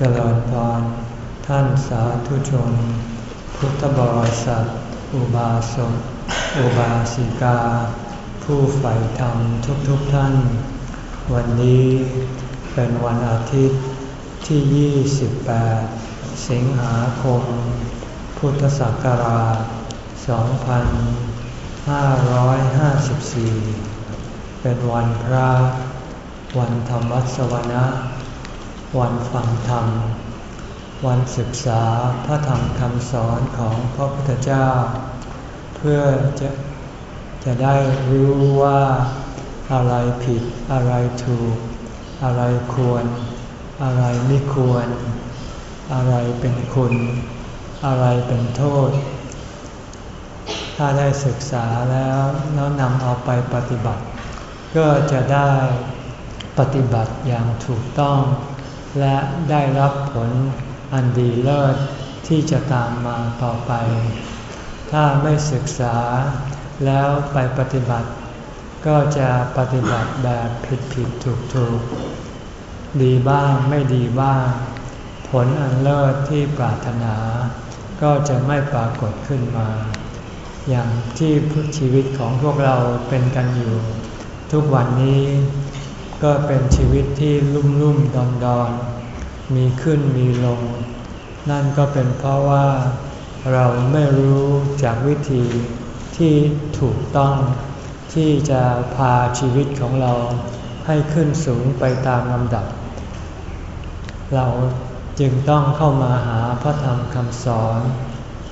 เจริญพรท่านสาธุชน พุทธบริษัท อุบาสกอุบาสิกา ผู้ใฝ่ธรรมทุกๆทท่าน วันนี้เป็นวันอาทิตย์ที่ 28 สิงหาคม พุทธศักราช 2554 เป็นวันพระ วันธรรมสวนะ วันฟังธรรม วันศึกษาพระธรรมคำสอนของพระพุทธเจ้า เพื่อจะจะได้รู้ว่าอะไรผิดอะไรถูก อะไรควร อะไรไม่ควร อะไรเป็นคุณ อะไรเป็นโทษ ถ้าได้ศึกษาแล้วแล้วนำเอาไปปฏิบัติ ก็จะได้ปฏิบัติอย่างถูกต้อง และได้รับผลอันดีเลิศที่จะตามมาต่อไป ถ้าไม่ศึกษาแล้วไปปฏิบัติ ก็จะปฏิบัติแบบผิดผิดถูกถูกดีบ้างไม่ดีบ้าง ผลอันเลิศที่ปรารถนา ก็จะไม่ปรากฏขึ้นมา อย่างที่ชีวิตของพวกเราเป็นกันอยู่ ทุกวันนี้ ก็เป็นชีวิตที่ลุ่มลุ่มดอนดอนมีขึ้นมีลง นั่นก็เป็นเพราะว่าเราไม่รู้จากวิธีที่ถูกต้องที่จะพาชีวิตของเราให้ขึ้นสูงไปตามลำดับ เราจึงต้องเข้ามาหาพระธรรมคำสอน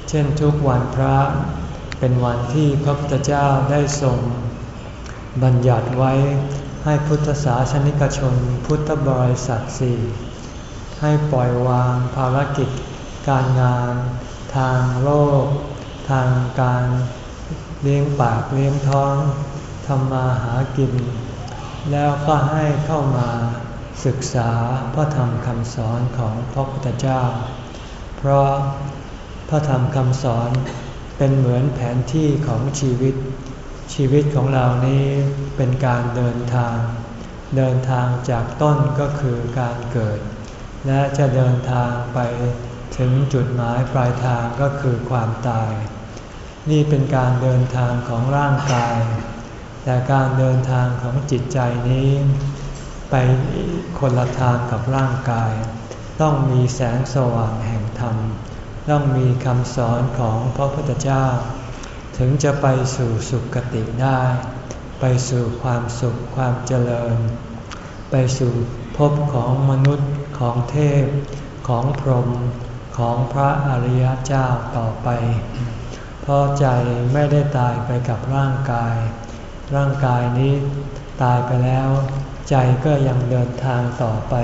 เช่นทุกวันพระเป็นวันที่พระพุทธเจ้าได้ทรง บัญญัติไว้ ให้พุทธศาสนิกชนพุทธบริษัทสี่ให้ปล่อยวางภารกิจ การงาน ทางโลก ทางการเลี้ยงปากเลี้ยงท้องทำมาหากิน แล้วก็ให้เข้ามาศึกษาพระธรรมคำสอนของพระพุทธเจ้า เพราะพระธรรมคำสอนเป็นเหมือนแผนที่ของชีวิต ชีวิตของเรานี้เป็นการเดินทาง เดินทางจากต้นก็คือการเกิด และจะเดินทางไปถึงจุดหมายปลายทางก็คือความตาย นี่เป็นการเดินทางของร่างกาย แต่การเดินทางของจิตใจนี้ ไปคนละทางกับร่างกาย ต้องมีแสงสว่างแห่งธรรม ต้องมีคำสอนของพระพุทธเจ้า ถึงจะไปสู่สุคติได้ ไปสู่ความสุขความเจริญ ไปสู่ภพของมนุษย์ของเทพ ของพรหมของพระอริยเจ้าต่อไป เพราะใจไม่ได้ตายไปกับร่างกาย ร่างกายนี้ตายไปแล้ว ใจก็ยังเดินทางต่อไป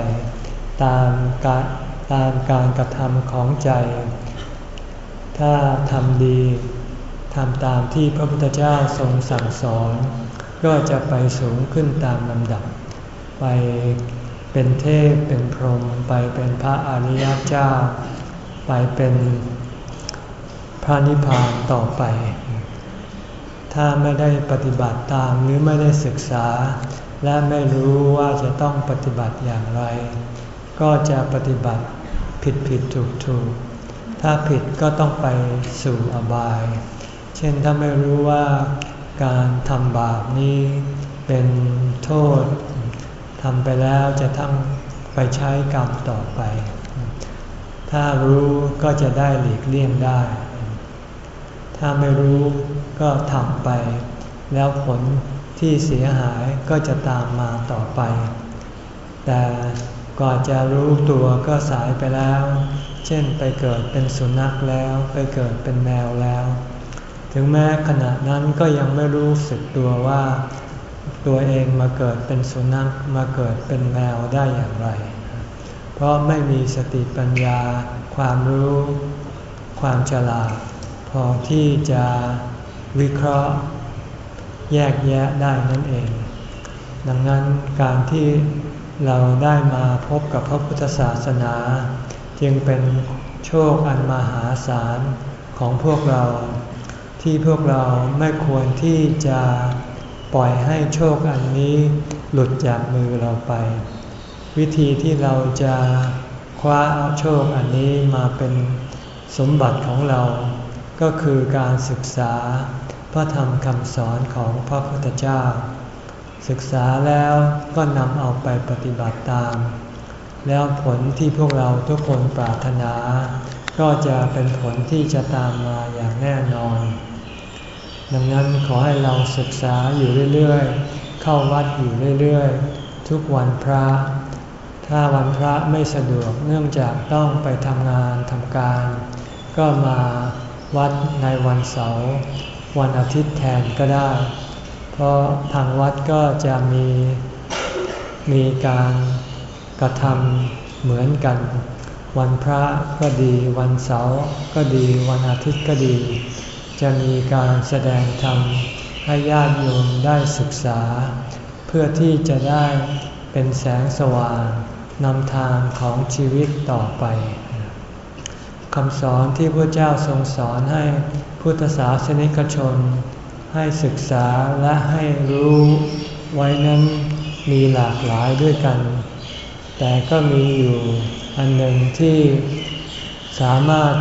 ตามการตามการกระทำของใจ ถ้าทำดี ทำตามที่พระพุทธเจ้าทรงสั่งสอน ก็จะไปสูงขึ้นตามลำดับ ไปเป็นเทพเป็นพรหมไปเป็นพระอริยเจ้า ไปเป็นพระนิพพานต่อไป ถ้าไม่ได้ปฏิบัติตามหรือไม่ได้ศึกษา และไม่รู้ว่าจะต้องปฏิบัติอย่างไร ก็จะปฏิบัติผิดผิดถูกถูกถ้าผิดก็ต้องไปสู่อบาย ช่นถ้าไม่รู้ว่าการทำบาปนี้เป็นโทษทำไปแล้วจะต้องไปใช้กรรมต่อไป ถ้ารู้ก็จะได้หลีกเลี่ยงได้ ถ้าไม่รู้ก็ทำไป แล้วผลที่เสียหายก็จะตามมาต่อไป แต่ก่อนจะรู้ตัวก็สายไปแล้ว เช่นไปเกิดเป็นสุนัขแล้ว ไปเกิดเป็นแมวแล้ว ถึงแม้ขณะนั้นก็ยังไม่รู้สึกตัวว่า ตัวเองมาเกิดเป็นสุนัขมาเกิดเป็นแมวได้อย่างไร เพราะไม่มีสติปัญญา ความรู้ ความฉลาด พอที่จะวิเคราะห์ แยกแยะได้นั่นเอง ดังนั้นการที่เราได้มาพบกับพระพุทธศาสนา จึงเป็นโชคอันมหาศาลของพวกเรา ที่พวกเราไม่ควรที่จะปล่อยให้โชคอันนี้หลุดจากมือเราไป วิธีที่เราจะคว้าเอาโชคอันนี้มาเป็นสมบัติของเรา ก็คือการศึกษาพระธรรมคำสอนของพระพุทธเจ้า ศึกษาแล้วก็นำเอาไปปฏิบัติตาม แล้วผลที่พวกเราทุกคนปรารถนา ก็จะเป็นผลที่จะตามมาอย่างแน่นอน ดังนั้นขอให้เราศึกษาอยู่เรื่อยๆ เข้าวัดอยู่เรื่อยๆ ทุกวันพระ ถ้าวันพระไม่สะดวกเนื่องจากต้องไปทำงานทำการ ก็มาวัดในวันเสาร์วันอาทิตย์แทนก็ได้ เพราะทางวัดก็จะมีมีการกระทำเหมือนกัน วันพระก็ดีวันเสาร์ก็ดีวันอาทิตย์ก็ดี จะมีการแสดงธรรมให้ญาติโยมได้ศึกษา เพื่อที่จะได้เป็นแสงสว่างนำทางของชีวิตต่อไปคำสอนที่พระเจ้าทรงสอนให้พุทธศาสนิกชน ให้ศึกษาและให้รู้ไว้นั้นมีหลากหลายด้วยกัน แต่ก็มีอยู่อันหนึ่งที่สามารถ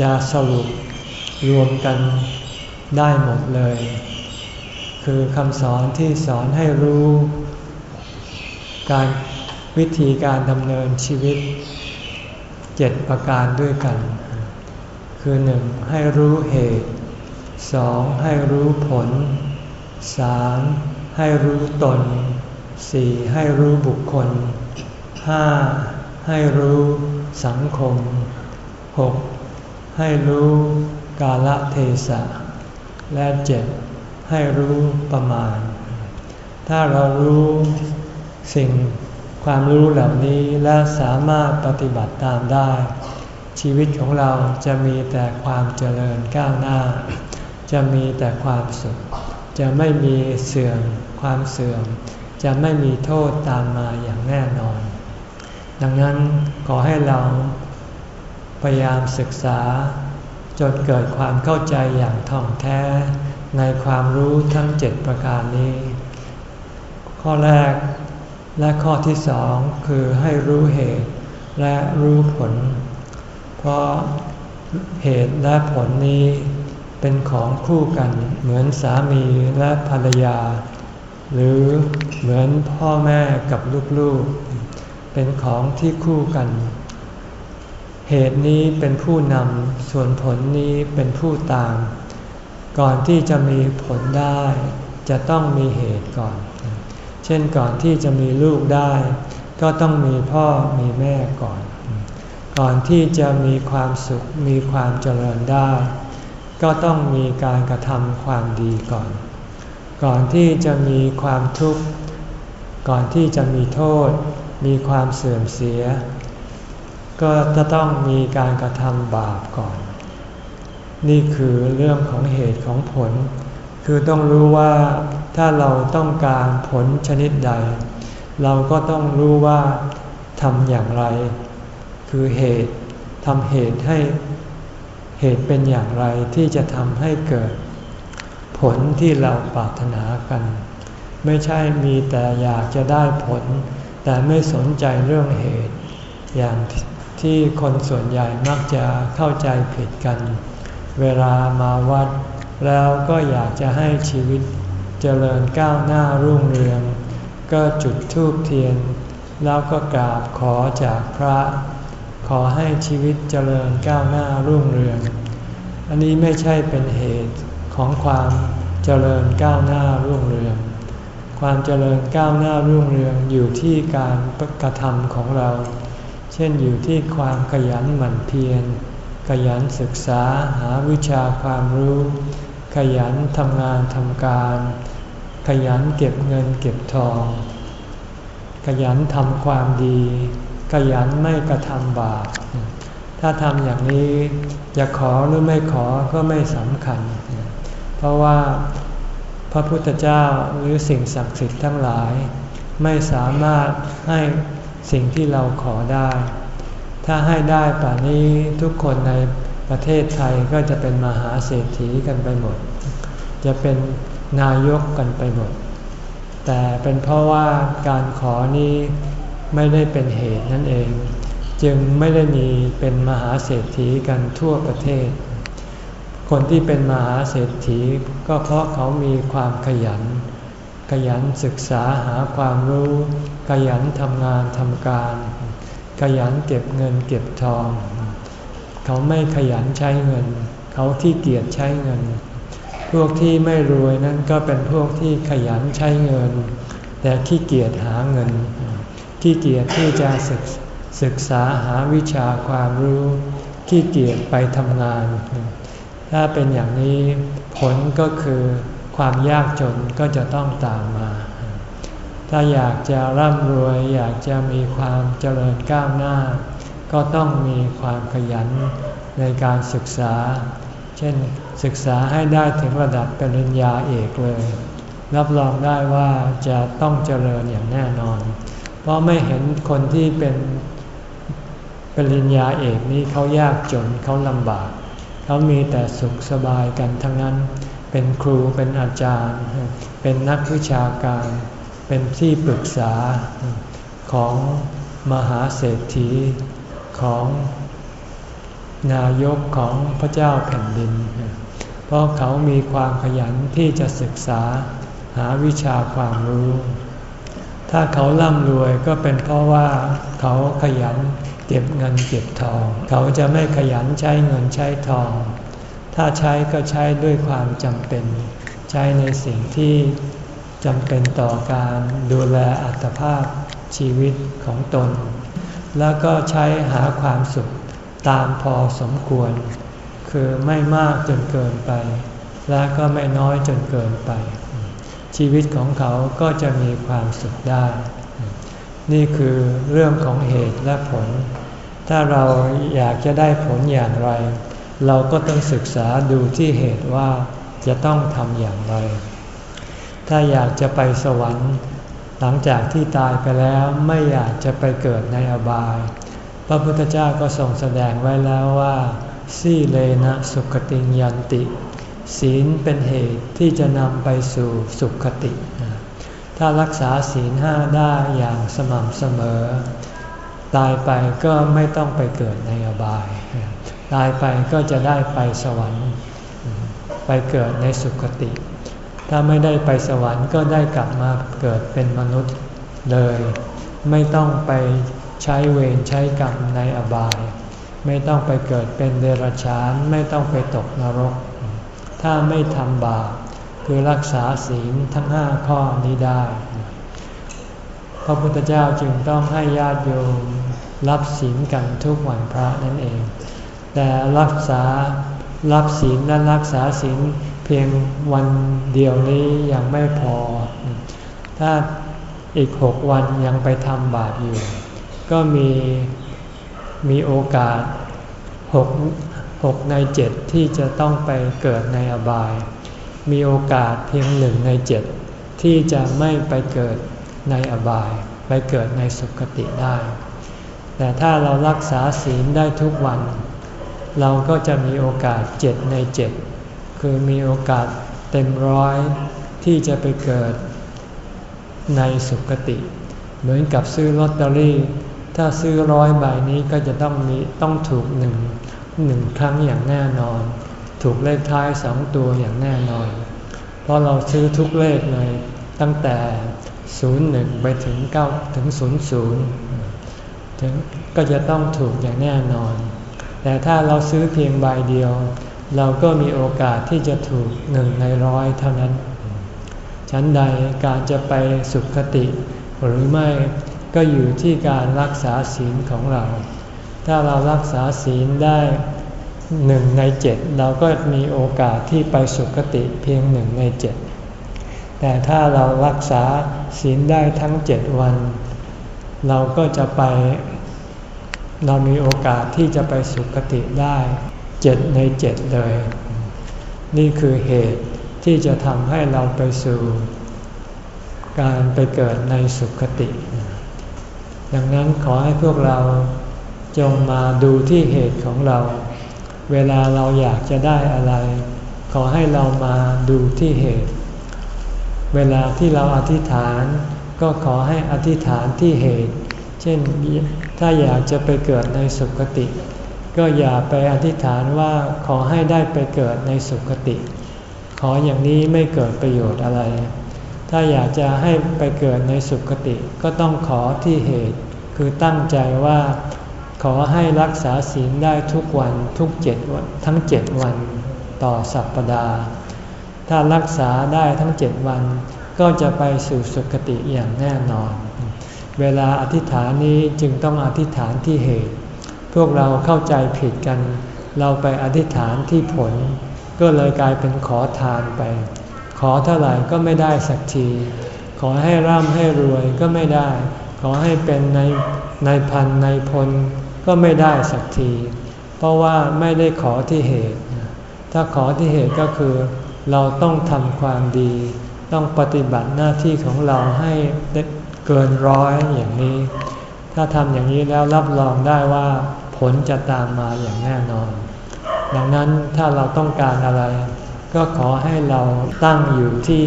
จะสรุป รวมกันได้หมดเลย คือคำสอนที่สอนให้รู้ การวิธีการดำเนินชีวิตเจ็ดประการด้วยกัน คือหนึ่งให้รู้เหตุสองให้รู้ผลสามให้รู้ตนสี่ให้รู้บุคคลห้าให้รู้สังคมหกให้รู้ กาลเทศะ และเจ็ดให้รู้ประมาณ ถ้าเรารู้สิ่งความรู้เหล่านี้และสามารถปฏิบัติตามได้ ชีวิตของเราจะมีแต่ความเจริญก้าวหน้า จะมีแต่ความสุข จะไม่มีเสื่อมความเสื่อม จะไม่มีโทษตามมาอย่างแน่นอน ดังนั้นขอให้เราพยายามศึกษา จนเกิดความเข้าใจอย่างท่องแท้ในความรู้ทั้งเจ็ดประการนี้ ข้อแรกและข้อที่สองคือให้รู้เหตุและรู้ผล เพราะเหตุและผลนี้เป็นของคู่กันเหมือนสามีและภรรยา หรือเหมือนพ่อแม่กับลูกๆ เป็นของที่คู่กัน เหตุนี้เป็นผู้นำส่วนผลนี้เป็นผู้ตาม ก่อนที่จะมีผลได้ จะต้องมีเหตุก่อน เช่นก่อนที่จะมีลูกได้ ก็ต้องมีพ่อมีแม่ก่อน ก่อนที่จะมีความสุขมีความเจริญได้ ก็ต้องมีการกระทำความดีก่อน ก่อนที่จะมีความทุกข์ ก่อนที่จะมีโทษ มีความเสื่อมเสีย ก็จะต้องมีการกระทำบาปก่อน นี่คือเรื่องของเหตุของผล คือต้องรู้ว่าถ้าเราต้องการผลชนิดใด เราก็ต้องรู้ว่าทำอย่างไร คือเหตุทำเหตุให้เหตุเป็นอย่างไรที่จะทำให้เกิด ผลที่เราปรารถนากัน ไม่ใช่มีแต่อยากจะได้ผล แต่ไม่สนใจเรื่องเหตุอย่าง ที่คนส่วนใหญ่มักจะเข้าใจผิดกัน เวลามาวัด แล้วก็อยากจะให้ชีวิตเจริญก้าวหน้ารุ่งเรือง ก็จุดธูปเทียน แล้วก็กราบขอจากพระ ขอให้ชีวิตเจริญก้าวหน้ารุ่งเรือง อันนี้ไม่ใช่เป็นเหตุของความเจริญก้าวหน้ารุ่งเรือง ความเจริญก้าวหน้ารุ่งเรืองอยู่ที่การกระทำของเรา เช่นอยู่ที่ความขยันหมั่นเพียร ขยันศึกษาหาวิชาความรู้ ขยันทำงานทำการ ขยันเก็บเงินเก็บทอง ขยันทำความดี ขยันไม่กระทำบาป ถ้าทำอย่างนี้จะขอหรือไม่ขอก็ไม่สำคัญ เพราะว่าพระพุทธเจ้าหรือสิ่งศักดิ์สิทธิ์ทั้งหลาย ไม่สามารถให้ สิ่งที่เราขอได้ ถ้าให้ได้ป่านนี้ทุกคนในประเทศไทยก็จะเป็นมหาเศรษฐีกันไปหมด จะเป็นนายกกันไปหมด แต่เป็นเพราะว่าการขอนี้ไม่ได้เป็นเหตุนั่นเอง จึงไม่ได้มีเป็นมหาเศรษฐีกันทั่วประเทศ คนที่เป็นมหาเศรษฐีก็เพราะเขามีความขยัน ขยันศึกษาหาความรู้ ขยันทำงานทำการ ขยันเก็บเงินเก็บทอง เขาไม่ขยันใช้เงิน เขาที่เกียจใช้เงิน พวกที่ไม่รวยนั้นก็เป็นพวกที่ขยันใช้เงิน แต่ขี้เกียจหาเงิน ขี้เกียจที่จะศึกศึกษาหาวิชาความรู้ขี้เกียจไปทำงาน ถ้าเป็นอย่างนี้ผลก็คือความยากจนก็จะต้องตามมา ถ้าอยากจะร่ำรวย อยากจะมีความเจริญก้าวหน้า ก็ต้องมีความขยันในการศึกษา เช่นศึกษาให้ได้ถึงระดับปริญญาเอกเลย รับรองได้ว่าจะต้องเจริญอย่างแน่นอน เพราะไม่เห็นคนที่เป็นปริญญาเอกนี้เขายากจนเขาลำบาก เขามีแต่สุขสบายกันทั้งนั้น เป็นครูเป็นอาจารย์ เป็นนักวิชาการ เป็นที่ปรึกษาของมหาเศรษฐีของนายกของพระเจ้าแผ่นดิน เพราะเขามีความขยันที่จะศึกษาหาวิชาความรู้ ถ้าเขาร่ำรวยก็เป็นเพราะว่าเขาขยันเก็บเงินเก็บทอง เขาจะไม่ขยันใช้เงินใช้ทอง ถ้าใช้ก็ใช้ด้วยความจำเป็น ใช้ในสิ่งที่ จำเป็นต่อการดูแลอัตภาพชีวิตของตน แล้วก็ใช้หาความสุขตามพอสมควร คือไม่มากจนเกินไป และก็ไม่น้อยจนเกินไป ชีวิตของเขาก็จะมีความสุขได้ นี่คือเรื่องของเหตุและผล ถ้าเราอยากจะได้ผลอย่างไร เราก็ต้องศึกษาดูที่เหตุว่าจะต้องทำอย่างไร ถ้าอยากจะไปสวรรค์ หลังจากที่ตายไปแล้วไม่อยากจะไปเกิดในอบาย พระพุทธเจ้าก็ทรงแสดงไว้แล้วว่าสีเลนะสุขติยันติ ศีลเป็นเหตุที่จะนำไปสู่สุขติ ถ้ารักษาศีลห้าได้อย่างสม่ำเสมอ ตายไปก็ไม่ต้องไปเกิดในอบาย ตายไปก็จะได้ไปสวรรค์ ไปเกิดในสุคติ ถ้าไม่ได้ไปสวรรค์ก็ได้กลับมาเกิดเป็นมนุษย์เลย ไม่ต้องไปใช้เวรใช้กรรมในอบาย ไม่ต้องไปเกิดเป็นเดรัจฉาน ไม่ต้องไปตกนรก ถ้าไม่ทำบาปคือรักษาศีลทั้งห้าข้อนี้ได้ พระพุทธเจ้าจึงต้องให้ญาติโยมรับศีลกันทุกวันพระนั่นเอง แต่รักษารับศีลและรักษาศีล เพียงวันเดียวนี้ยังไม่พอ ถ้าอีกหกวันยังไปทำบาปอยู่ ก็มีมีโอกาสหกหกในเจ็ดที่จะต้องไปเกิดในอบาย มีโอกาสเพียงหนึ่งในเจ็ดที่จะไม่ไปเกิดในอบาย ไปเกิดในสุคติได้ แต่ถ้าเรารักษาศีลได้ทุกวัน เราก็จะมีโอกาสเจ็ดในเจ็ด คือมีโอกาสเต็มร้อยที่จะไปเกิดในสุคติ เหมือนกับซื้อลอตเตอรี่ ถ้าซื้อร้อยใบนี้ก็จะต้องมีต้องถูกหนึ่งหนึ่งครั้งอย่างแน่นอน ถูกเลขท้ายสองตัวอย่างแน่นอน เพราะเราซื้อทุกเลขเลยตั้งแต่ 01 ไปถึง9ถึง 00 ถึงก็จะต้องถูกอย่างแน่นอน แต่ถ้าเราซื้อเพียงใบเดียว เราก็มีโอกาสที่จะถูกหนึ่งในร้อยเท่านั้น ชั้นใดการจะไปสุขติ หรือไม่ก็อยู่ที่การรักษาศีลของเรา ถ้าเรารักษาศีลได้หนึ่งในเจ็ดเราก็มีโอกาสที่ไปสุคติเพียงหนึ่งในเจ็ดแต่ถ้าเรารักษาศีลได้ทั้งเจ็ดวัน เราก็จะไป เรามีโอกาสที่จะไปสุคติได้ เจ็ดในเจ็ดเลย นี่คือเหตุที่จะทำให้เราไปสู่ การไปเกิดในสุคติ ดังนั้นขอให้พวกเราจงมาดูที่เหตุของเรา เวลาเราอยากจะได้อะไร ขอให้เรามาดูที่เหตุ เวลาที่เราอธิษฐานก็ขอให้อธิษฐานที่เหตุ เช่นถ้าอยากจะไปเกิดในสุคติ ก็อย่าไปอธิษฐานว่าขอให้ได้ไปเกิดในสุคติ ขออย่างนี้ไม่เกิดประโยชน์อะไร ถ้าอยากจะให้ไปเกิดในสุคติ ก็ต้องขอที่เหตุ คือตั้งใจว่า ขอให้รักษาศีลได้ทุกวันทุกเจ็ดวันทั้งเจ็ดวันต่อสัปปดาห์ถ้ารักษาได้ทั้งเจ็ดวัน ก็จะไปสู่สุคติอย่างแน่นอน เวลาอธิษฐานนี้จึงต้องอธิษฐานที่เหตุ พวกเราเข้าใจผิดกัน เราไปอธิษฐานที่ผล ก็เลยกลายเป็นขอทานไป ขอเท่าไหร่ก็ไม่ได้สักที ขอให้ร่ำให้รวยก็ไม่ได้ ขอให้เป็นในในพันในพลก็ไม่ได้สักที เพราะว่าไม่ได้ขอที่เหตุ ถ้าขอที่เหตุก็คือ เราต้องทำความดี ต้องปฏิบัติหน้าที่ของเราให้เกินร้อยอย่างนี้ ถ้าทำอย่างนี้แล้วรับรองได้ว่า ผลจะตามมาอย่างแน่นอน ดังนั้นถ้าเราต้องการอะไร ก็ขอให้เราตั้งอยู่ที่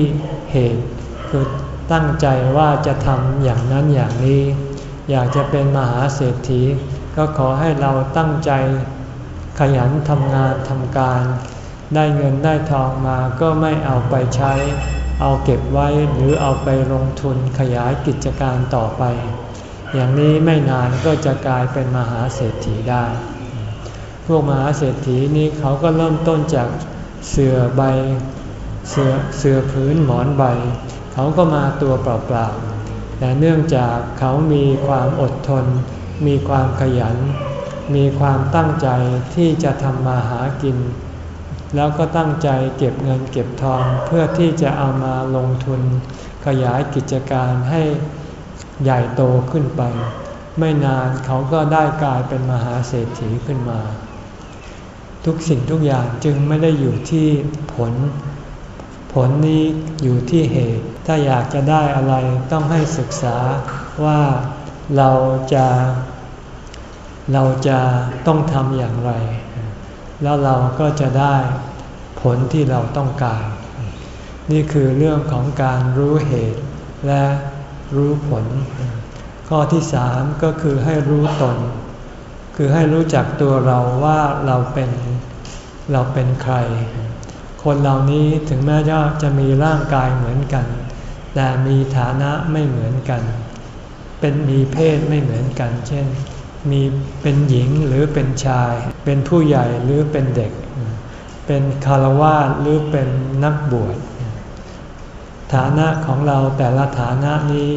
เหตุ คือตั้งใจว่าจะทำอย่างนั้นอย่างนี้ อยากจะเป็นมหาเศรษฐี ก็ขอให้เราตั้งใจขยันทำงานทำการ ได้เงินได้ทองมาก็ไม่เอาไปใช้ เอาเก็บไว้หรือเอาไปลงทุนขยายกิจการต่อไป อย่างนี้ไม่นานก็จะกลายเป็นมหาเศรษฐีได้ พวกมหาเศรษฐีนี้เขาก็เริ่มต้นจากเสือใบเสือเสือพื้นหมอนใบ เขาก็มาตัวเปล่าๆแต่เนื่องจากเขามีความอดทน มีความขยัน มีความตั้งใจที่จะทำมาหากิน แล้วก็ตั้งใจเก็บเงินเก็บทองเพื่อที่จะเอามาลงทุนขยายกิจการให้ ใหญ่โตขึ้นไป ไม่นานเขาก็ได้กลายเป็นมหาเศรษฐีขึ้นมา ทุกสิ่งทุกอย่างจึงไม่ได้อยู่ที่ผล ผลนี้อยู่ที่เหตุ ถ้าอยากจะได้อะไรต้องให้ศึกษาว่าเราจะเราจะต้องทำอย่างไร แล้วเราก็จะได้ผลที่เราต้องการ นี่คือเรื่องของการรู้เหตุและ รู้ผล ข้อที่สามก็คือให้รู้ตน คือให้รู้จักตัวเราว่าเราเป็นเราเป็นใคร คนเหล่านี้ถึงแม้ว่าจะมีร่างกายเหมือนกัน แต่มีฐานะไม่เหมือนกัน เป็นมีเพศไม่เหมือนกัน เช่น มีเป็นหญิงหรือเป็นชาย เป็นผู้ใหญ่หรือเป็นเด็ก เป็นคารวาสหรือเป็นนักบวช ฐานะของเราแต่ละฐานะนี้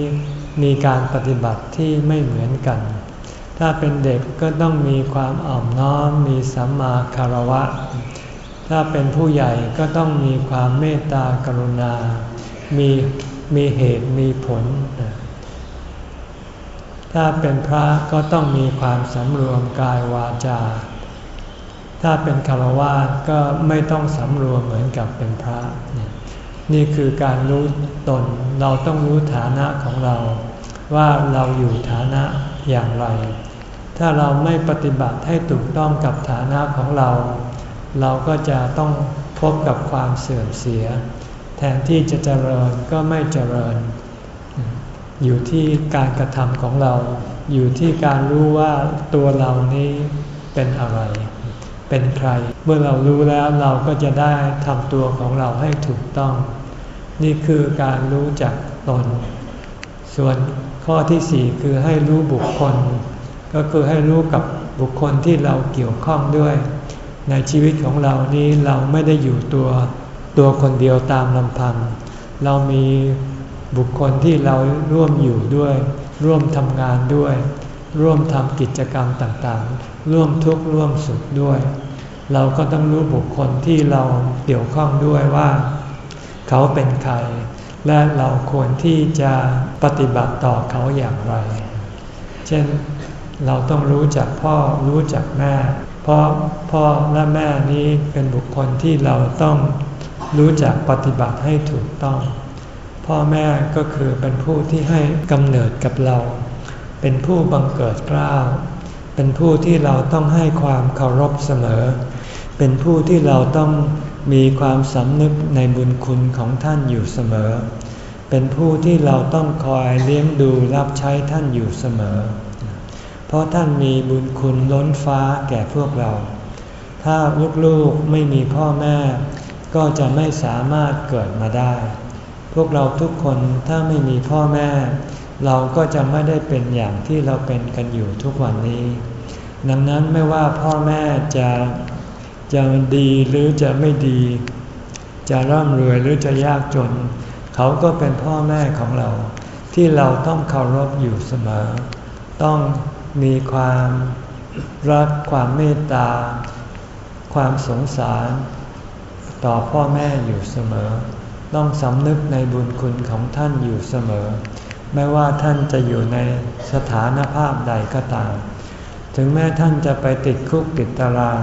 มีการปฏิบัติที่ไม่เหมือนกัน ถ้าเป็นเด็กก็ต้องมีความอ่อมน้อมมีสัมมาคารวะ ถ้าเป็นผู้ใหญ่ก็ต้องมีความเมตตากรุณา มีมีเหตุมีผล ถ้าเป็นพระก็ต้องมีความสำรวมกายวาจา ถ้าเป็นคารวะก็ไม่ต้องสำรวมเหมือนกับเป็นพระ นี่คือการรู้ตนเราต้องรู้ฐานะของเรา ว่าเราอยู่ฐานะอย่างไร ถ้าเราไม่ปฏิบัติให้ถูกต้องกับฐานะของเรา เราก็จะต้องพบกับความเสื่อมเสีย แทนที่จะเจริญก็ไม่เจริญ อยู่ที่การกระทำของเรา อยู่ที่การรู้ว่าตัวเรานี้เป็นอะไรเป็นใคร เมื่อเรารู้แล้วเราก็จะได้ทำตัวของเราให้ถูกต้อง นี่คือการรู้จักตน ส่วนข้อที่สี่คือให้รู้บุคคล ก็คือให้รู้กับบุคคลที่เราเกี่ยวข้องด้วย ในชีวิตของเรานี้เราไม่ได้อยู่ตัวตัวคนเดียวตามลำพัง เรามีบุคคลที่เราร่วมอยู่ด้วย ร่วมทำงานด้วย ร่วมทำกิจกรรมต่างๆ ร่วมทุกข์ร่วมสุขด้วย เราก็ต้องรู้บุคคลที่เราเกี่ยวข้องด้วยว่า เขาเป็นใคร และเราควรที่จะปฏิบัติต่อเขาอย่างไร เช่นเราต้องรู้จักพ่อรู้จักแม่ เพราะพ่อและแม่นี้เป็นบุคคลที่เราต้องรู้จักปฏิบัติให้ถูกต้อง พ่อแม่ก็คือเป็นผู้ที่ให้กำเนิดกับเรา เป็นผู้บังเกิดกล้าว เป็นผู้ที่เราต้องให้ความเคารพเสมอ เป็นผู้ที่เราต้อง มีความสำนึกในบุญคุณของท่านอยู่เสมอ เป็นผู้ที่เราต้องคอยเลี้ยงดูรับใช้ท่านอยู่เสมอ เพราะท่านมีบุญคุณล้นฟ้าแก่พวกเรา ถ้าลูกๆไม่มีพ่อแม่ ก็จะไม่สามารถเกิดมาได้ พวกเราทุกคนถ้าไม่มีพ่อแม่ เราก็จะไม่ได้เป็นอย่างที่เราเป็นกันอยู่ทุกวันนี้ ดังนั้นไม่ว่าพ่อแม่จะ จะดีหรือจะไม่ดี จะร่ำรวยหรือจะยากจน เขาก็เป็นพ่อแม่ของเรา ที่เราต้องเคารพอยู่เสมอ ต้องมีความรักความเมตตา ความสงสารต่อพ่อแม่อยู่เสมอ ต้องสำนึกในบุญคุณของท่านอยู่เสมอ ไม่ว่าท่านจะอยู่ในสถานภาพใดก็ตาม ถึงแม้ท่านจะไปติดคุกติดตาราง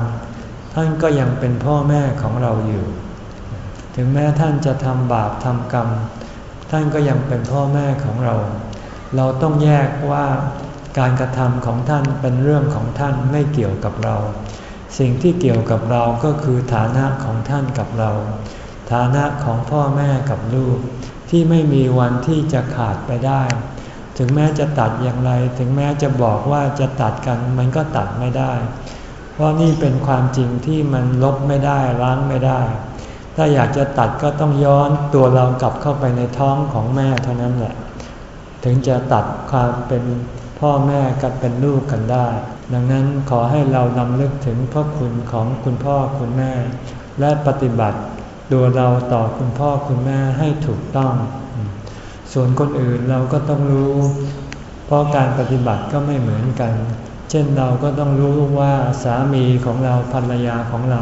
ท่านก็ยังเป็นพ่อแม่ของเราอยู่ ถึงแม้ท่านจะทำบาปทำกรรม ท่านก็ยังเป็นพ่อแม่ของเรา เราต้องแยกว่าการกระทำของท่านเป็นเรื่องของท่านไม่เกี่ยวกับเรา สิ่งที่เกี่ยวกับเราก็คือฐานะของท่านกับเรา ฐานะของพ่อแม่กับลูก ที่ไม่มีวันที่จะขาดไปได้ ถึงแม้จะตัดอย่างไร ถึงแม้จะบอกว่าจะตัดกันมันก็ตัดไม่ได้ เพราะนี่เป็นความจริงที่มันลบไม่ได้ล้างไม่ได้ ถ้าอยากจะตัดก็ต้องย้อนตัวเรากลับเข้าไปในท้องของแม่เท่านั้นแหละ ถึงจะตัดความเป็นพ่อแม่กันเป็นลูกกันได้ ดังนั้นขอให้เรานำลึกถึงพระคุณของคุณพ่อคุณแม่ และปฏิบัติตัวเราต่อคุณพ่อคุณแม่ให้ถูกต้อง ส่วนคนอื่นเราก็ต้องรู้ เพราะการปฏิบัติก็ไม่เหมือนกัน เช่นเราก็ต้องรู้ว่าสามีของเราภรรยาของเรา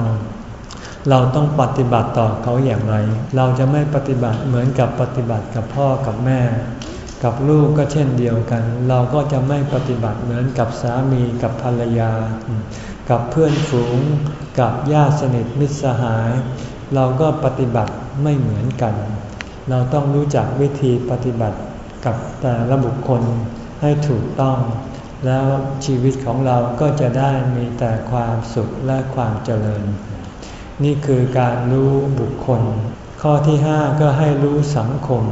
เราต้องปฏิบัติต่อเขาอย่างไร เราจะไม่ปฏิบัติเหมือนกับปฏิบัติกับพ่อกับแม่ กับลูกก็เช่นเดียวกัน เราก็จะไม่ปฏิบัติเหมือนกับสามีกับภรรยา กับเพื่อนฝูง กับญาติสนิทมิตรสหาย เราก็ปฏิบัติไม่เหมือนกัน เราต้องรู้จักวิธีปฏิบัติกับแต่ละบุคคลให้ถูกต้อง แล้วชีวิตของเราก็จะได้มีแต่ความสุขและความเจริญ นี่คือการรู้บุคคล ข้อที่ห้าก็ให้รู้สังคม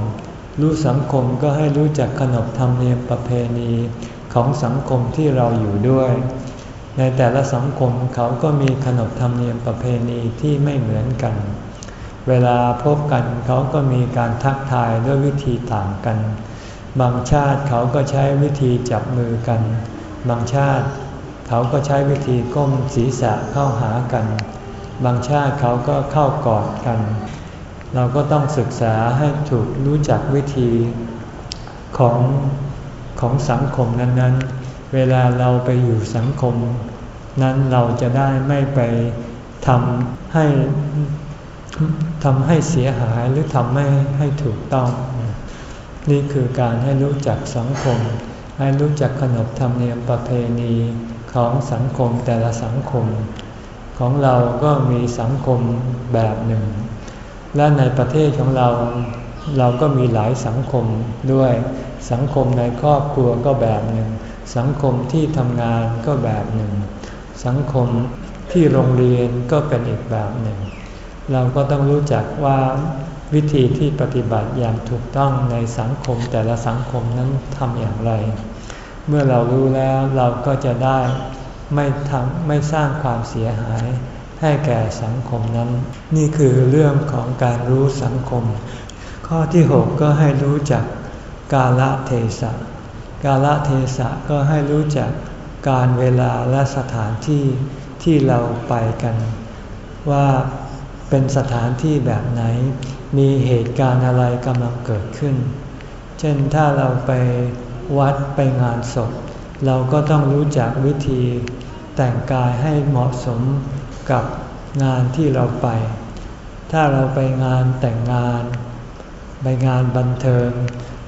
รู้สังคมก็ให้รู้จักขนบธรรมเนียมประเพณีของสังคมที่เราอยู่ด้วย ในแต่ละสังคมเขาก็มีขนบธรรมเนียมประเพณีที่ไม่เหมือนกัน เวลาพบกันเขาก็มีการทักทายด้วยวิธีต่างกัน บางชาติเขาก็ใช้วิธีจับมือกัน บางชาติเขาก็ใช้วิธีก้มศีรษะเข้าหากัน บางชาติเขาก็เข้ากอดกัน เราก็ต้องศึกษาให้ถูกรู้จักวิธีของของสังคมนั้นๆ เวลาเราไปอยู่สังคม นั้นเราจะได้ไม่ไปทำให้ทำให้เสียหายหรือทำให้ให้ถูกต้อง นี่คือการให้รู้จักสังคม ให้รู้จักขนบธรรมเนียมประเพณีของสังคมแต่ละสังคม ของเราก็มีสังคมแบบหนึ่ง และในประเทศของเราเราก็มีหลายสังคมด้วย สังคมในครอบครัวก็แบบหนึ่ง สังคมที่ทำงานก็แบบหนึ่ง สังคมที่โรงเรียนก็เป็นอีกแบบหนึ่ง เราก็ต้องรู้จักว่า วิธีที่ปฏิบัติอย่างถูกต้องในสังคมแต่ละสังคมนั้นทำอย่างไร เมื่อเรารู้แล้วเราก็จะได้ไม่ทำไม่สร้างความเสียหายให้แก่สังคมนั้น นี่คือเรื่องของการรู้สังคม ข้อที่ 6 ก็ให้รู้จักกาลเทศะกาลเทศะก็ให้รู้จักการเวลาและสถานที่ที่เราไปกัน ว่าเป็นสถานที่แบบไหน มีเหตุการณ์อะไรกำลังเกิดขึ้น เช่นถ้าเราไปวัดไปงานศพ เราก็ต้องรู้จักวิธีแต่งกายให้เหมาะสมกับงานที่เราไป ถ้าเราไปงานแต่งงาน ไปงานบันเทิง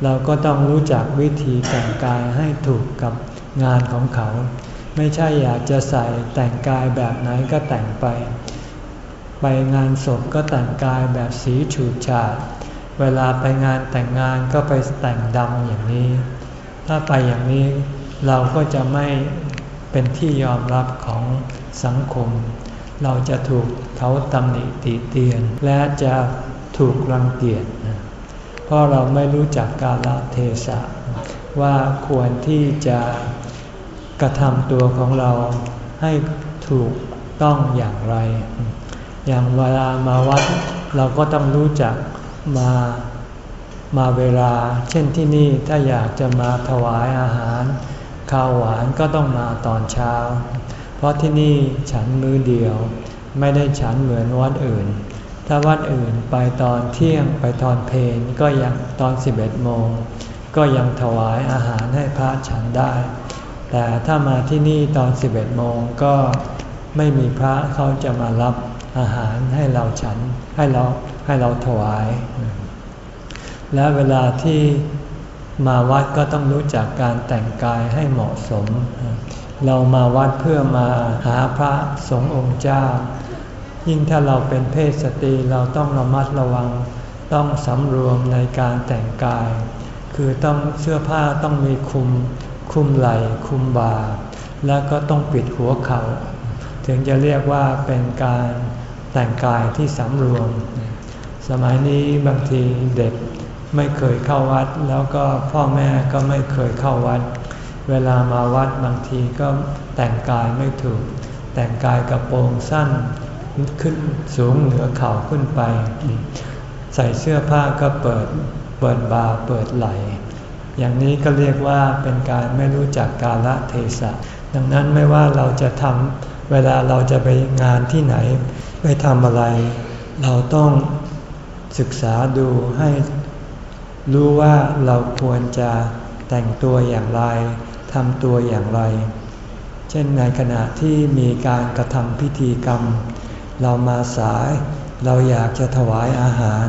เราก็ต้องรู้จักวิธีแต่งกายให้ถูกกับงานของเขา ไม่ใช่อยากจะใส่แต่งกายแบบไหนก็แต่งไป ไปงานศพก็แต่งกายแบบสีฉูดฉาด เวลาไปงานแต่งงานก็ไปแต่งดำอย่างนี้ ถ้าไปอย่างนี้เราก็จะไม่เป็นที่ยอมรับของสังคม เราจะถูกเขาตำหนิติเตียน และจะถูกรังเกียจ เพราะเราไม่รู้จักกาลเทศะ ว่าควรที่จะกระทำตัวของเราให้ถูกต้องอย่างไร อย่างเวลามาวัดเราก็ต้องรู้จักมามาเวลา เช่นที่นี่ถ้าอยากจะมาถวายอาหารข้าวหวานก็ต้องมาตอนเช้า เพราะที่นี่ฉันมือเดียว ไม่ได้ฉันเหมือนวัดอื่น ถ้าวัดอื่นไปตอนเที่ยงไปตอนเพลนก็ยังตอน 11 โมง ก็ยังถวายอาหารให้พระฉันได้ แต่ถ้ามาที่นี่ตอน 11 โมงก็ไม่มีพระเขาจะมารับ อาหารให้เราฉันให้เราให้เราถวาย และเวลาที่มาวัดก็ต้องรู้จักการแต่งกายให้เหมาะสม เรามาวัดเพื่อมาหาพระสงฆ์องค์เจ้า ยิ่งถ้าเราเป็นเพศสตรีเราต้องระมัดระวัง ต้องสำรวมในการแต่งกาย คือต้องเสื้อผ้าต้องมีคุม คุมไหล่ คุมบ่า แล้วก็ต้องปิดหัวเขา่า ถึงจะเรียกว่าเป็นการ แต่งกายที่สำรวม สมัยนี้บางทีเด็กไม่เคยเข้าวัด แล้วก็พ่อแม่ก็ไม่เคยเข้าวัด เวลามาวัดบางทีก็แต่งกายไม่ถูก แต่งกายกระโปรงสั้นขึ้นสูงเหนือเข่าขึ้นไป ใส่เสื้อผ้าก็เปิดเปิดบาเปิดไหล อย่างนี้ก็เรียกว่าเป็นการไม่รู้จักกาลเทศะ ดังนั้นไม่ว่าเราจะทำเวลาเราจะไปงานที่ไหน ไปทำอะไร เราต้องศึกษาดูให้รู้ว่าเราควรจะแต่งตัวอย่างไรทำตัวอย่างไร เช่นในขณะที่มีการกระทำพิธีกรรม เรามาสายเราอยากจะถวายอาหาร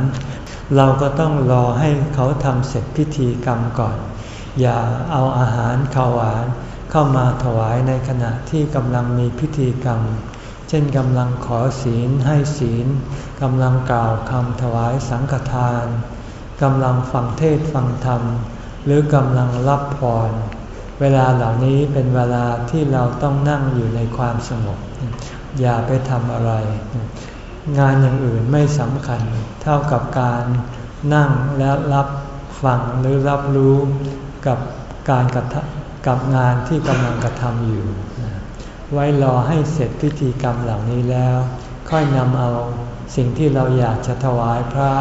เราก็ต้องรอให้เขาทำเสร็จพิธีกรรมก่อน อย่าเอาอาหารข้าวหวานเข้ามาถวายในขณะที่กำลังมีพิธีกรรม เช่นกำลังขอศีลให้ศีลกำลังกล่าวคำถวายสังฆทานกำลังฟังเทศฟังธรรม หรือกำลังรับพรเวลาเหล่านี้เป็นเวลาที่เราต้องนั่งอยู่ในความสงบ อย่าไปทำอะไร งานอย่างอื่นไม่สำคัญ เท่ากับการนั่งและรับฟังหรือรับรู้กับการกระทกับงานที่กำลังกระทำอยู่ ไว้รอให้เสร็จพิธีกรรมเหล่านี้แล้ว ค่อยนำเอาสิ่งที่เราอยากจะถวายพระ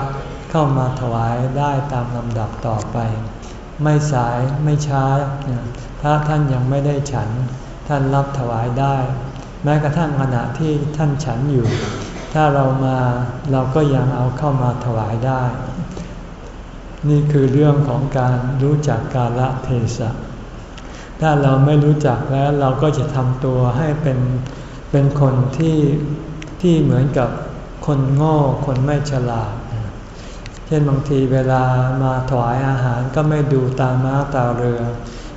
เข้ามาถวายได้ตามลำดับต่อไป ไม่สายไม่ช้าพระท่านยังไม่ได้ฉัน ท่านรับถวายได้ แม้กระทั่งขณะที่ท่านฉันอยู่ ถ้าเรามาเราก็ยังเอาเข้ามาถวายได้ นี่คือเรื่องของการรู้จักกาลเทศะ ถ้าเราไม่รู้จักแล้วเราก็จะทำตัวให้เป็นเป็นคนที่ที่เหมือนกับคนโง่คนไม่ฉลาด เช่นบางทีเวลามาถวายอาหารก็ไม่ดูตาม้าตาเรือ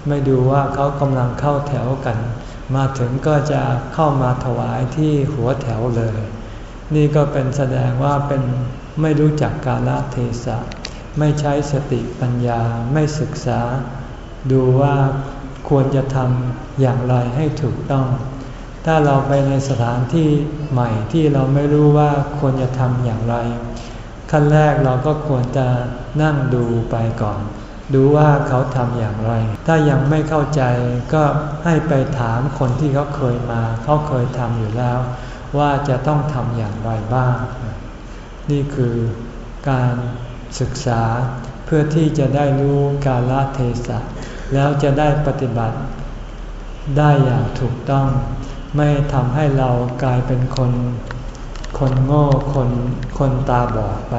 ไม่ดูว่าเขากำลังเข้าแถวกัน มาถึงก็จะเข้ามาถวายที่หัวแถวเลย นี่ก็เป็นแสดงว่าเป็นไม่รู้จักกาลเทศะ ไม่ใช้สติปัญญาไม่ศึกษาดูว่า ควรจะทำอย่างไรให้ถูกต้อง ถ้าเราไปในสถานที่ใหม่ที่เราไม่รู้ว่าควรจะทำอย่างไร ขั้นแรกเราก็ควรจะนั่งดูไปก่อน ดูว่าเขาทำอย่างไร ถ้ายังไม่เข้าใจก็ให้ไปถามคนที่เขาเคยมา เขาเคยทำอยู่แล้ว ว่าจะต้องทำอย่างไรบ้าง นี่คือการศึกษาเพื่อที่จะได้รู้กาลเทศะ แล้วจะได้ปฏิบัติ ได้อย่างถูกต้อง ไม่ทำให้เรากลายเป็นคน คนโง่คนคนตาบอดไป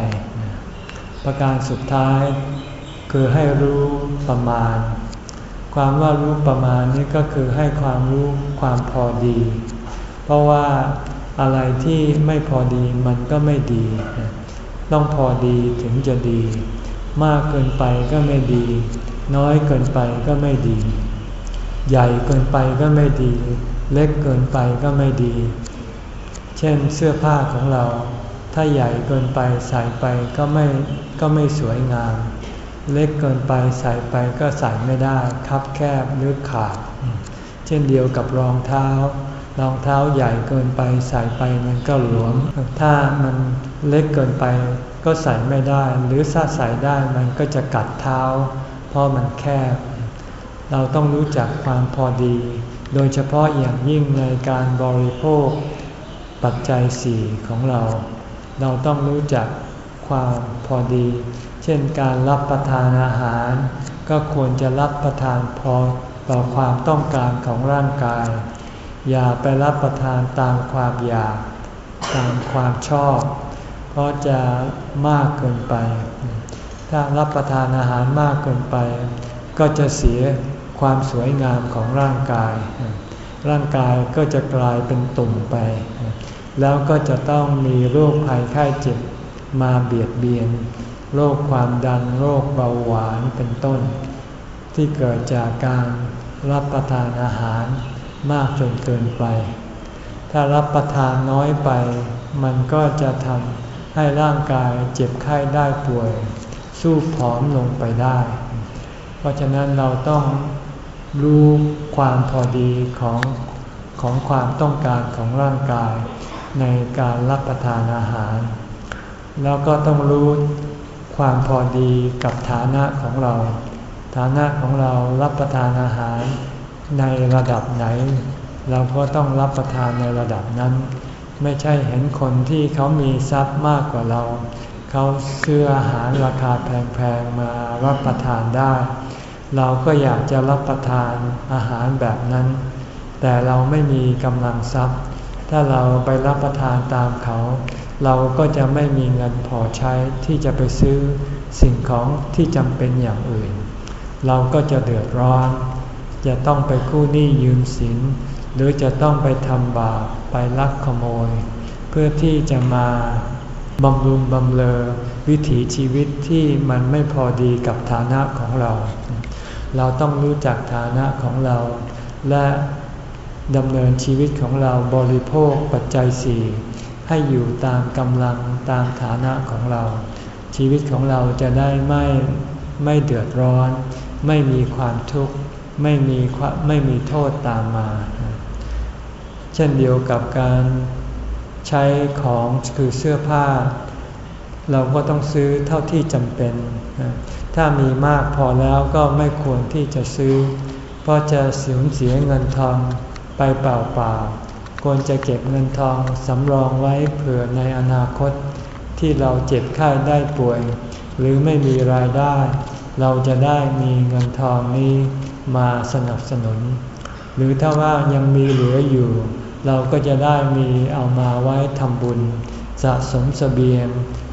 ประการสุดท้าย คือให้รู้ประมาณ ความว่ารู้ประมาณนี้ก็คือให้ความรู้ความพอดี เพราะว่าอะไรที่ไม่พอดีมันก็ไม่ดี ต้องพอดีถึงจะดี มากเกินไปก็ไม่ดี น้อยเกินไปก็ไม่ดี ใหญ่เกินไปก็ไม่ดี เล็กเกินไปก็ไม่ดี เช่นเสื้อผ้าของเรา ถ้าใหญ่เกินไปใส่ไปก็ไม่ก็ไม่สวยงาม เล็กเกินไปใส่ไปก็ใส่ไม่ได้ คับแคบหรือขาด เช่นเดียวกับรองเท้ารองเท้าใหญ่เกินไปใส่ไปมันก็หลวม ถ้ามันเล็กเกินไปก็ใส่ไม่ได้ หรือถ้าใส่ได้มันก็จะกัดเท้า เพราะมันแคบ เราต้องรู้จักความพอดี โดยเฉพาะอย่างยิ่งในการบริโภค ปัจจัยสี่ของเรา เราต้องรู้จักความพอดี เช่นการรับประทานอาหาร ก็ควรจะรับประทานพอต่อความต้องการของร่างกาย อย่าไปรับประทานตามความอยาก ตามความชอบ เพราะจะมากเกินไป ถ้ารับประทานอาหารมากเกินไป ก็จะเสียความสวยงามของร่างกาย ร่างกายก็จะกลายเป็นตุ่มไป แล้วก็จะต้องมีโรคภัยไข้เจ็บมาเบียดเบียน โรคความดันโรคเบาหวานเป็นต้น ที่เกิดจากการรับประทานอาหารมากจนเกินไป ถ้ารับประทานน้อยไป มันก็จะทำให้ร่างกายเจ็บไข้ได้ป่วย สู้ผอมลงไปได้ เพราะฉะนั้นเราต้องรู้ความพอดีของของความต้องการของร่างกาย ในการรับประทานอาหาร แล้วก็ต้องรู้ความพอดีกับฐานะของเรา ฐานะของเรารับประทานอาหารในระดับไหน เราก็ต้องรับประทานในระดับนั้น ไม่ใช่เห็นคนที่เขามีทรัพย์มากกว่าเรา เขาซื้ออาหารราคาแพงๆมารับประทานได้ เราก็อยากจะรับประทานอาหารแบบนั้น แต่เราไม่มีกำลังทรัพย์ ถ้าเราไปรับประทานตามเขา เราก็จะไม่มีเงินพอใช้ที่จะไปซื้อสิ่งของที่จำเป็นอย่างอื่น เราก็จะเดือดร้อน จะต้องไปกู้หนี้ยืมสิน หรือจะต้องไปทำบาปไปลักขโมย เพื่อที่จะมา บำรุงบำเรอวิถีชีวิตที่มันไม่พอดีกับฐานะของเรา เราต้องรู้จักฐานะของเรา และดำเนินชีวิตของเราบริโภคปัจจัยสี่ให้อยู่ตามกำลังตามฐานะของเรา ชีวิตของเราจะได้ไม่ไม่เดือดร้อน ไม่มีความทุกข์ไม่มีไม่มีโทษตามมา เช่นเดียวกับการ ใช้ของคือเสื้อผ้า เราก็ต้องซื้อเท่าที่จำเป็น ถ้ามีมากพอแล้วก็ไม่ควรที่จะซื้อ เพราะจะเสียเสียเงินทองไปเปล่าๆ ควรจะเก็บเงินทองสำรองไว้เผื่อในอนาคต ที่เราเจ็บไข้ได้ป่วย หรือไม่มีรายได้ เราจะได้มีเงินทองนี้มาสนับสนุน หรือถ้าว่ายังมีเหลืออยู่ เราก็จะได้มีเอามาไว้ทำบุญ สะสมสเสบียง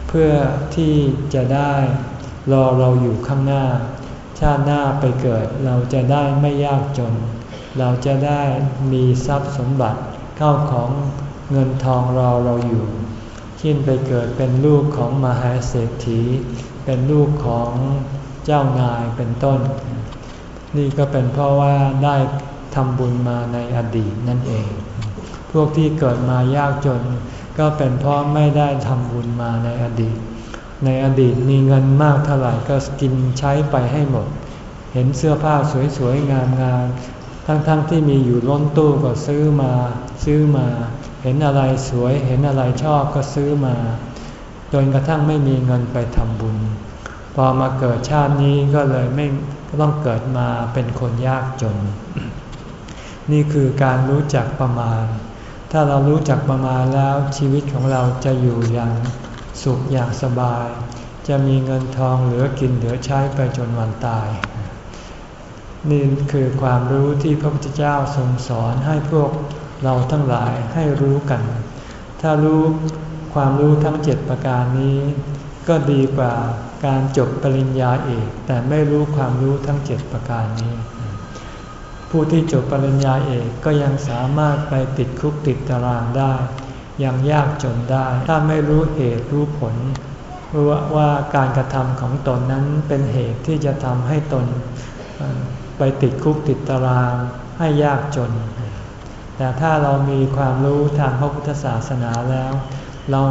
เพื่อที่จะได้รอเราอยู่ข้างหน้า ชาติหน้าไปเกิดเราจะได้ไม่ยากจน เราจะได้มีทรัพย์สมบัติเข้าของเงินทองรอเราอยู่ขึ้นไปเกิดเป็นลูกของมหาเศรษฐี เป็นลูกของเจ้านายเป็นต้น นี่ก็เป็นเพราะว่าได้ทำบุญมาในอดีตนั่นเอง วกที่เกิดมายากจน ก็เป็นเพราะไม่ได้ทำบุญมาในอดีต ในอดีตมีเงินมากเท่าไหร่ก็กินใช้ไปให้หมด เห็นเสื้อผ้าสวยๆงามๆทั้งๆทที่มีอยู่ล้นตู้ก็ซื้อมาซื้อมา เห็นอะไรสวยเห็นอะไรชอบก็ซื้อมา จนกระทั่งไม่มีเงินไปทำบุญ พอมาเกิดชาตินี้ก็เลยไม่ต้องเกิดมาเป็นคนยากจน นี่คือการรู้จักประมาณ ถ้าเรารู้จักประมาณแล้วชีวิตของเราจะอยู่อย่างสุขอย่างสบาย จะมีเงินทองเหลือกินเหลือใช้ไปจนวันตาย นี่คือความรู้ที่พระพุทธเจ้าทรงสอนให้พวกเราทั้งหลายให้รู้กัน ถ้ารู้ความรู้ทั้งเจ็ดประการนี้ ก็ดีกว่าการจบปริญญาเอกแต่ไม่รู้ความรู้ทั้งเจ็ดประการนี้ ผู้ที่จบปริญญาเอกก็ยังสามารถไปติดคุกติดตารางได้ ยังยากจนได้ ถ้าไม่รู้เหตุรู้ผลรู้ว่าการกระทำของตนนั้นเป็นเหตุที่จะทำให้ตนไปติดคุกติดตารางให้ยากจน แต่ถ้าเรามีความรู้ทางพระพุทธศาสนาแล้ว เรา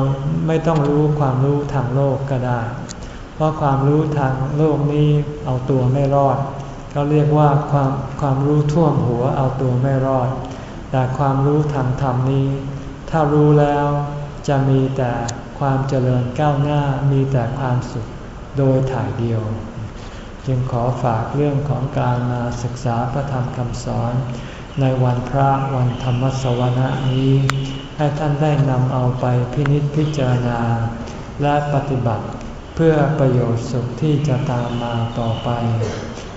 ไม่ต้องรู้ความรู้ทางโลกก็ได้ เพราะความรู้ทางโลกนี้เอาตัวไม่รอด เขาเรียกว่าความความรู้ท่วมหัวเอาตัวไม่รอด แต่ความรู้ทางธรรมนี้ ถ้ารู้แล้วจะมีแต่ความเจริญก้าวหน้ามีแต่ความสุขโดยถ่ายเดียว จึงขอฝากเรื่องของการมาศึกษาพระธรรมคำสอน ในวันพระวันธรรมสวนะนี้ ให้ท่านได้นำเอาไปพินิจพิจารณา และปฏิบัติเพื่อประโยชน์สุขที่จะตามมาต่อไป